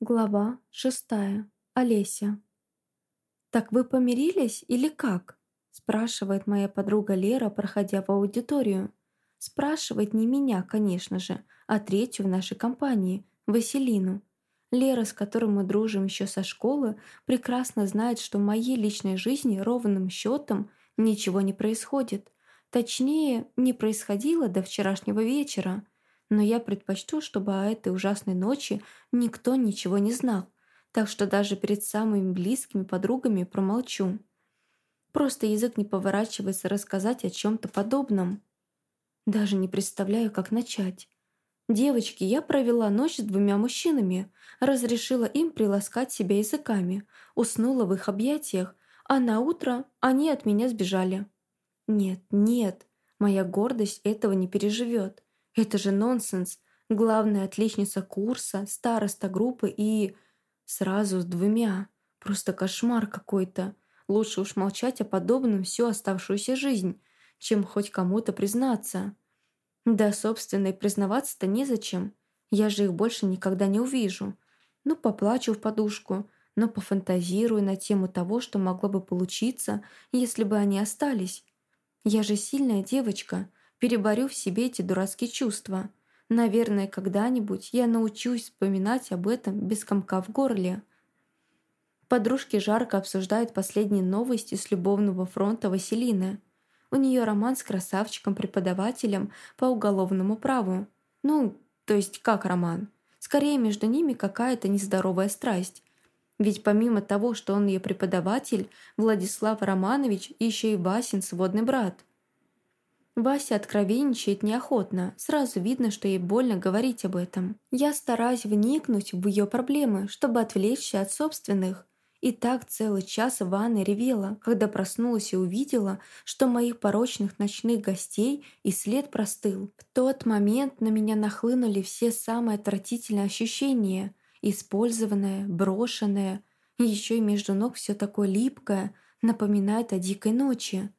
Глава шестая. Олеся. «Так вы помирились или как?» спрашивает моя подруга Лера, проходя в аудиторию. Спрашивает не меня, конечно же, а третью в нашей компании, Василину. Лера, с которой мы дружим еще со школы, прекрасно знает, что в моей личной жизни ровным счетом ничего не происходит. Точнее, не происходило до вчерашнего вечера – но я предпочту, чтобы о этой ужасной ночи никто ничего не знал, так что даже перед самыми близкими подругами промолчу. Просто язык не поворачивается рассказать о чем-то подобном. Даже не представляю, как начать. Девочки, я провела ночь с двумя мужчинами, разрешила им приласкать себя языками, уснула в их объятиях, а на утро они от меня сбежали. Нет, нет, моя гордость этого не переживет. Это же нонсенс. Главная отличница курса, староста группы и... Сразу с двумя. Просто кошмар какой-то. Лучше уж молчать о подобном всю оставшуюся жизнь, чем хоть кому-то признаться. Да, собственно, и признаваться-то незачем. Я же их больше никогда не увижу. Ну, поплачу в подушку, но пофантазирую на тему того, что могло бы получиться, если бы они остались. Я же сильная девочка, переборю в себе эти дурацкие чувства. Наверное, когда-нибудь я научусь вспоминать об этом без комка в горле. Подружки жарко обсуждают последние новости с любовного фронта Василины. У нее роман с красавчиком-преподавателем по уголовному праву. Ну, то есть как роман? Скорее, между ними какая-то нездоровая страсть. Ведь помимо того, что он ее преподаватель, Владислав Романович еще и Васин сводный брат. Вася откровенничает неохотно, сразу видно, что ей больно говорить об этом. Я стараюсь вникнуть в ее проблемы, чтобы отвлечься от собственных. И так целый час Ванна ревела, когда проснулась и увидела, что моих порочных ночных гостей и след простыл. В тот момент на меня нахлынули все самые отвратительные ощущения. Использованное, брошенное, еще и между ног все такое липкое, напоминает о дикой ночи.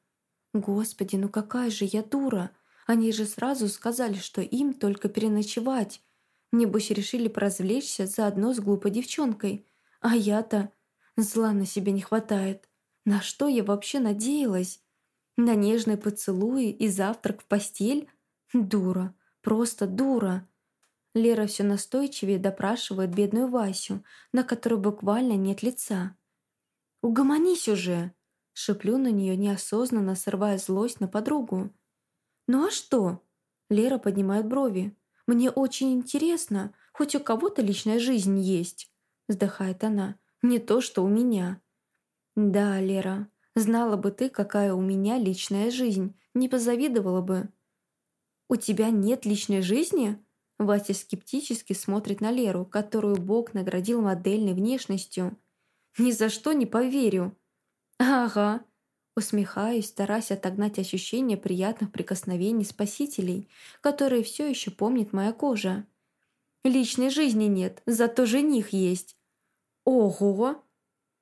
Господи, ну какая же я дура! Они же сразу сказали, что им только переночевать. Небось решили поразвлечься заодно с глупой девчонкой. А я-то... Зла на себе не хватает. На что я вообще надеялась? На нежные поцелуи и завтрак в постель? Дура. Просто дура. Лера все настойчивее допрашивает бедную Васю, на которой буквально нет лица. «Угомонись уже!» Шиплю на нее неосознанно, срывая злость на подругу. «Ну а что?» Лера поднимает брови. «Мне очень интересно. Хоть у кого-то личная жизнь есть», вздыхает она. «Не то, что у меня». «Да, Лера, знала бы ты, какая у меня личная жизнь, не позавидовала бы». «У тебя нет личной жизни?» Вася скептически смотрит на Леру, которую Бог наградил модельной внешностью. «Ни за что не поверю», «Ага», усмехаюсь, стараясь отогнать ощущение приятных прикосновений спасителей, которые все еще помнит моя кожа. «Личной жизни нет, зато жених есть». «Ого!»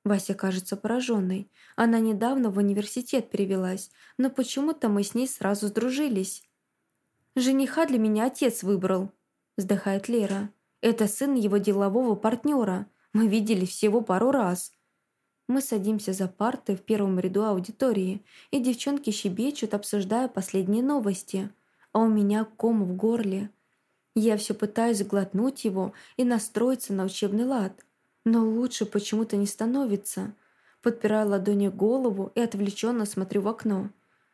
Вася кажется пораженной. Она недавно в университет перевелась, но почему-то мы с ней сразу сдружились. «Жениха для меня отец выбрал», – вздыхает Лера. «Это сын его делового партнера. Мы видели всего пару раз. Мы садимся за парты в первом ряду аудитории, и девчонки щебечут, обсуждая последние новости. А у меня ком в горле. Я все пытаюсь глотнуть его и настроиться на учебный лад. Но лучше почему-то не становится. Подпираю ладонью голову и отвлеченно смотрю в окно.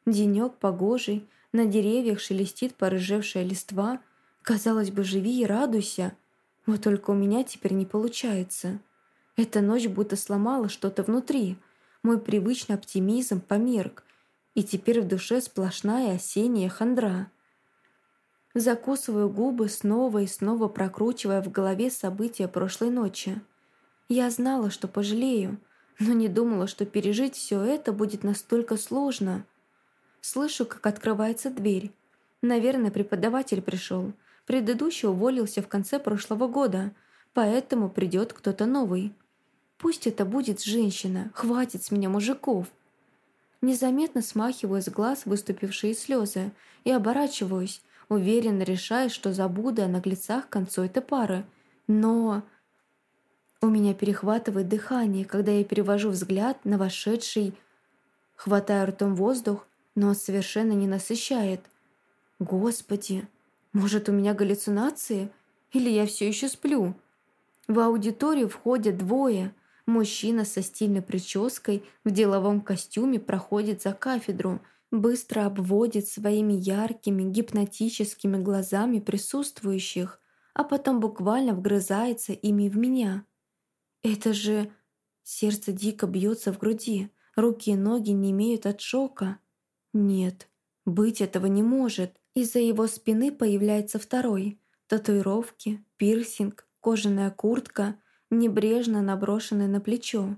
Денек погожий, на деревьях шелестит порыжевшая листва. Казалось бы, живи и радуйся. Вот только у меня теперь не получается. Эта ночь будто сломала что-то внутри. Мой привычный оптимизм померк, и теперь в душе сплошная осенняя хандра. Закусываю губы, снова и снова прокручивая в голове события прошлой ночи. Я знала, что пожалею, но не думала, что пережить все это будет настолько сложно. Слышу, как открывается дверь. Наверное, преподаватель пришел. Предыдущий уволился в конце прошлого года, поэтому придет кто-то новый. Пусть это будет женщина, хватит с меня мужиков. Незаметно смахиваю с глаз выступившие слезы и оборачиваюсь, уверенно решая, что забуду о наглецах к концу этой пары. Но... У меня перехватывает дыхание, когда я перевожу взгляд на вошедший, хватаю ртом воздух, но он совершенно не насыщает. Господи, может, у меня галлюцинации? Или я все еще сплю? В аудиторию входят двое. Мужчина со стильной прической в деловом костюме проходит за кафедру, быстро обводит своими яркими гипнотическими глазами присутствующих, а потом буквально вгрызается ими в меня. Это же... Сердце дико бьется в груди, руки и ноги не имеют от шока. Нет, быть этого не может. Из-за его спины появляется второй. Татуировки, пирсинг, кожаная куртка, небрежно наброшенная на плечо.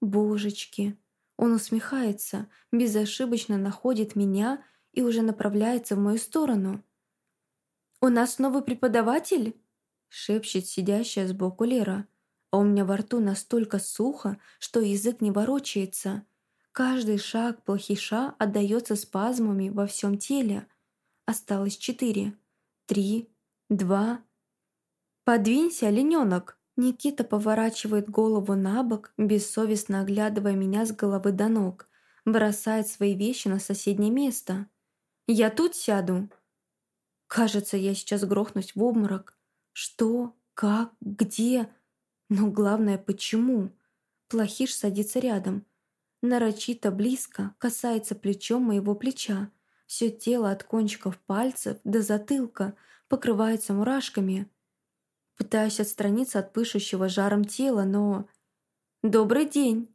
Божечки! Он усмехается, безошибочно находит меня и уже направляется в мою сторону. «У нас новый преподаватель?» шепчет сидящая сбоку Лера, а у меня во рту настолько сухо, что язык не ворочается. Каждый шаг плохиша отдается спазмами во всем теле. Осталось четыре, три, два. «Подвинься, олененок!» Никита поворачивает голову на бок, бессовестно оглядывая меня с головы до ног, бросает свои вещи на соседнее место. «Я тут сяду!» Кажется, я сейчас грохнусь в обморок. Что? Как? Где? Но главное, почему? Плохиш садится рядом. Нарочито близко касается плечом моего плеча. Все тело от кончиков пальцев до затылка покрывается мурашками. Пытаюсь отстраниться от пышущего жаром тела, но... «Добрый день!»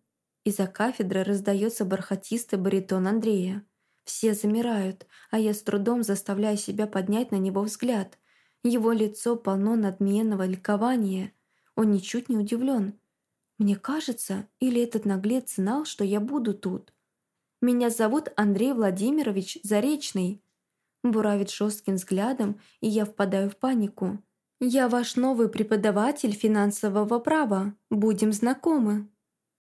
Из-за кафедры раздается бархатистый баритон Андрея. Все замирают, а я с трудом заставляю себя поднять на него взгляд. Его лицо полно надменного ликования. Он ничуть не удивлен. Мне кажется, или этот наглец знал, что я буду тут. «Меня зовут Андрей Владимирович Заречный», буравит жестким взглядом, и я впадаю в панику. «Я ваш новый преподаватель финансового права. Будем знакомы».